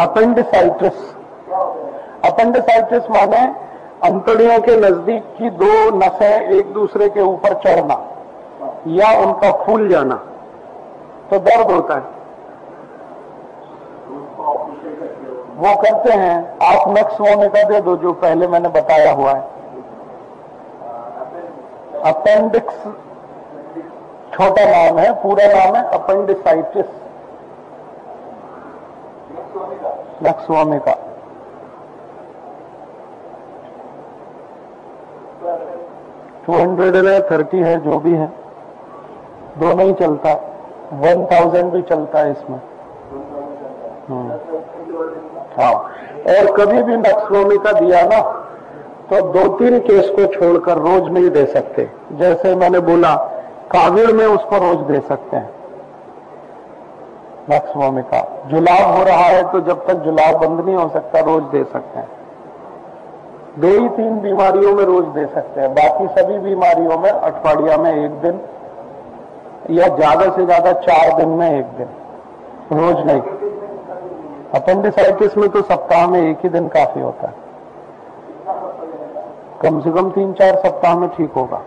Appendicitis appendicitis माने अंतड़ियों के नज़दीक की दो नसें एक दूसरे के ऊपर चढ़ना या उनका फूल जाना। तो दर्द होता है। वो करते हैं, आप नक्स होने का दे दो जो पहले मैंने बताया हुआ है। अपेंडिक्स, छोटा नाम है, पूरा नाम है अपेंडिसाइटिस। नक्सवामी का टू हंड्रेड है थर्टी है, जो भी है। दोनों ही चलता वन थाउज़ेंड भी चलता है इसमें। हम्म। हाँ। और कभी भी नक्सवामी का दिया ना तो दो तीन केस को छोड़कर रोज नहीं दे सकते। जैसे मैंने बोला काविड़ में उसको रोज दे सकते हैं। नक्सवामी का जुलाब हो रहा है तो जब तक जुलाब बंद नहीं हो सकता, रोज दे सकते हैं। दो ही तीन बीमारियों में रोज दे सकते हैं। बाकी सभी बीमारियों में अठवाडिया में एक दिन या ज़्यादा से ज़्यादा चार दिन में एक दिन। रोज नहीं। अपेंडिसाइटिस में तो सप्ताह में एक ही दिन काफ़ी होता है। कम से कम तीन चार सप्ताह में ठीक होगा।